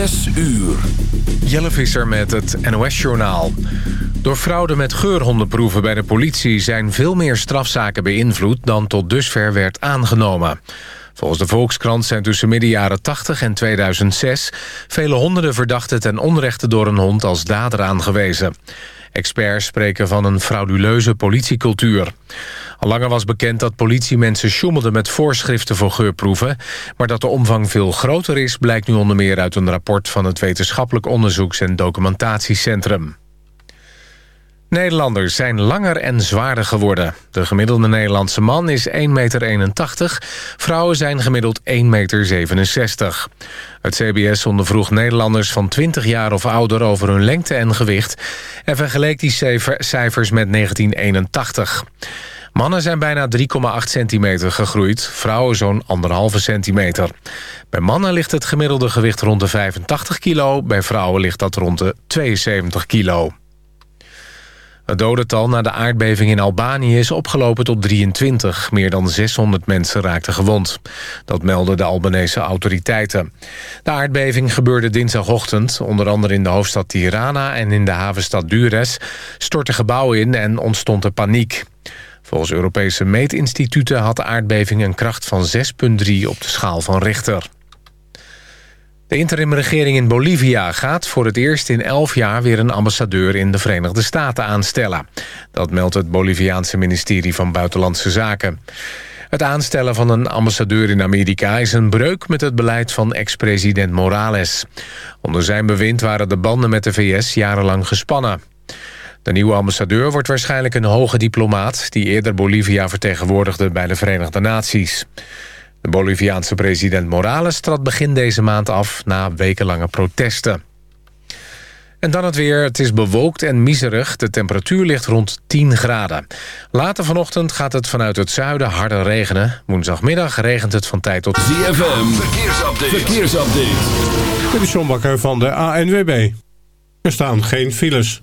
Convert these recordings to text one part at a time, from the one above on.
Zes uur. Jelle Visser met het NOS-journaal. Door fraude met geurhondenproeven bij de politie... zijn veel meer strafzaken beïnvloed dan tot dusver werd aangenomen. Volgens de Volkskrant zijn tussen midden jaren 80 en 2006... vele honderden verdachten ten onrechte door een hond als dader aangewezen. Experts spreken van een frauduleuze politiecultuur. Al langer was bekend dat politiemensen sjoemelden met voorschriften voor geurproeven... maar dat de omvang veel groter is... blijkt nu onder meer uit een rapport van het Wetenschappelijk Onderzoeks- en Documentatiecentrum. Nederlanders zijn langer en zwaarder geworden. De gemiddelde Nederlandse man is 1,81 meter. Vrouwen zijn gemiddeld 1,67 meter. Het CBS ondervroeg Nederlanders van 20 jaar of ouder over hun lengte en gewicht... en vergeleek die cijfers met 1981. Mannen zijn bijna 3,8 centimeter gegroeid, vrouwen zo'n 1,5 centimeter. Bij mannen ligt het gemiddelde gewicht rond de 85 kilo... bij vrouwen ligt dat rond de 72 kilo. Het dodental na de aardbeving in Albanië is opgelopen tot 23. Meer dan 600 mensen raakten gewond. Dat melden de Albanese autoriteiten. De aardbeving gebeurde dinsdagochtend. Onder andere in de hoofdstad Tirana en in de havenstad Dures... stortten gebouwen in en ontstond er paniek. Volgens Europese meetinstituten had de aardbeving een kracht van 6,3 op de schaal van Richter. De interimregering in Bolivia gaat voor het eerst in elf jaar... weer een ambassadeur in de Verenigde Staten aanstellen. Dat meldt het Boliviaanse ministerie van Buitenlandse Zaken. Het aanstellen van een ambassadeur in Amerika is een breuk met het beleid van ex-president Morales. Onder zijn bewind waren de banden met de VS jarenlang gespannen. De nieuwe ambassadeur wordt waarschijnlijk een hoge diplomaat... die eerder Bolivia vertegenwoordigde bij de Verenigde Naties. De Boliviaanse president Morales trad begin deze maand af... na wekenlange protesten. En dan het weer. Het is bewolkt en miserig. De temperatuur ligt rond 10 graden. Later vanochtend gaat het vanuit het zuiden harder regenen. Woensdagmiddag regent het van tijd tot... ZFM, verkeersupdate. verkeersupdate. Dit is John Bakker van de ANWB. Er staan geen files.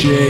DJ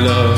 love.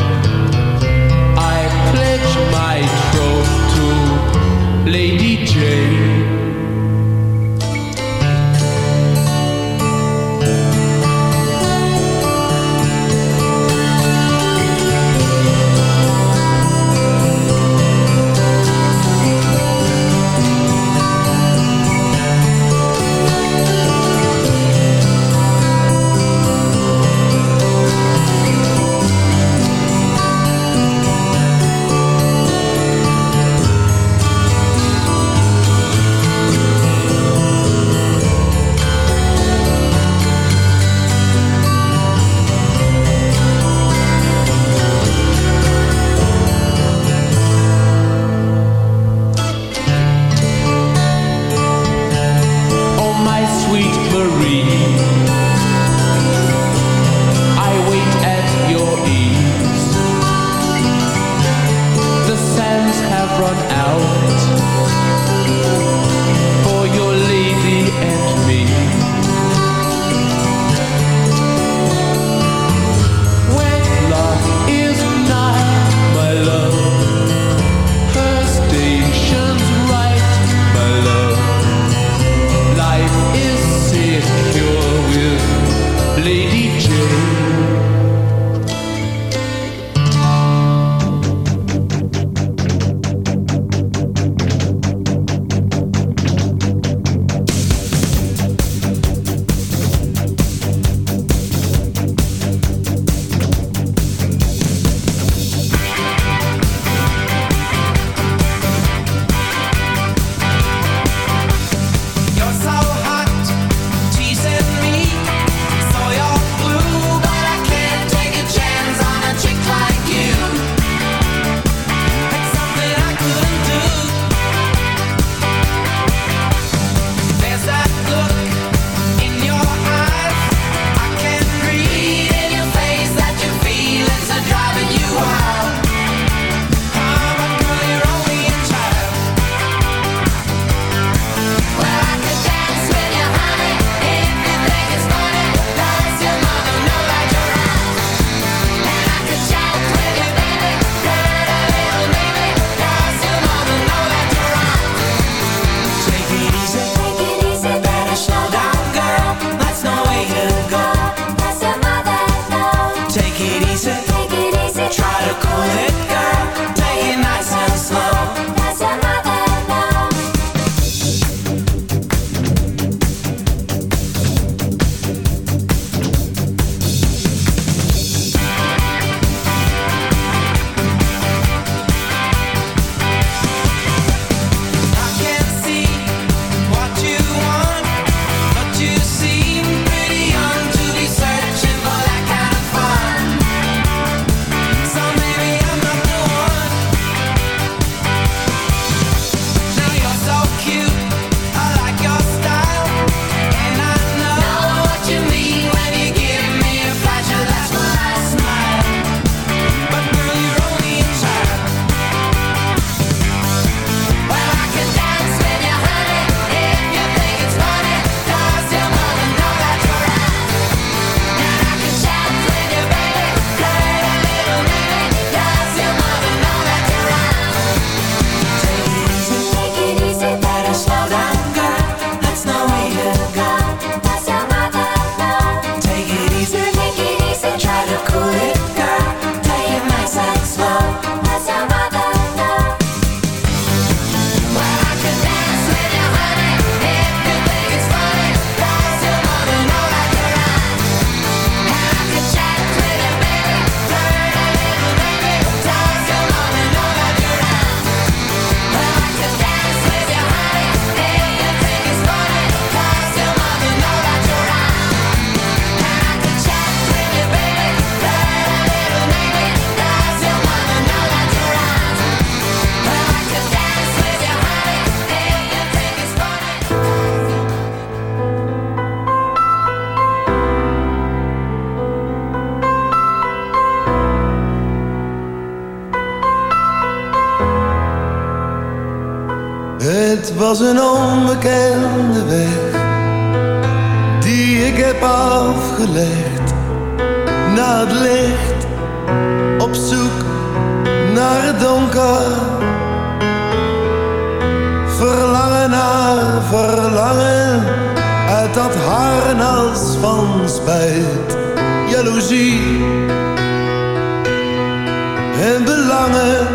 Verlangen naar verlangen uit dat harnas van spijt, jaloezie. En belangen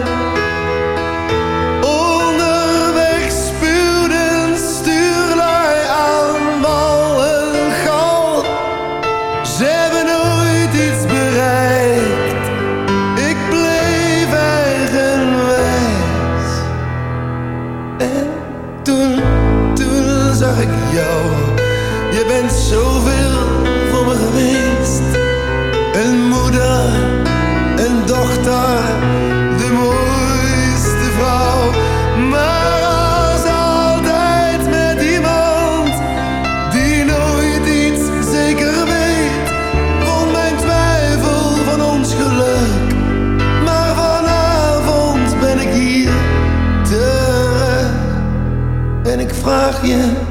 vraag je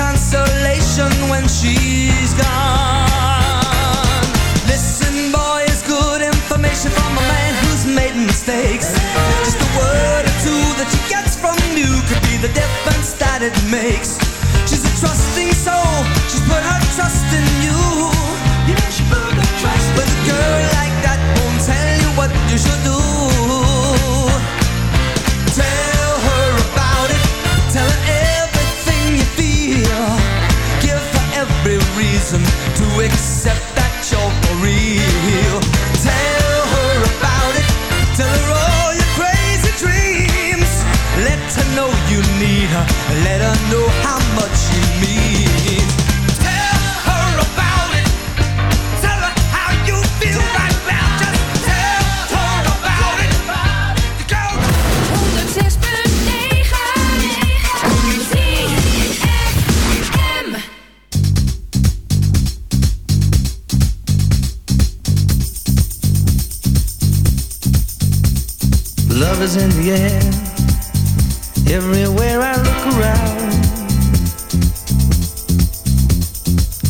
consolation when she's gone? Listen, boy, it's good information from a man who's made mistakes. Just a word or two that she gets from you could be the difference that it makes. She's a trusting soul, she's put her trust in you. Yeah, she put her trust But a girl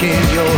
in your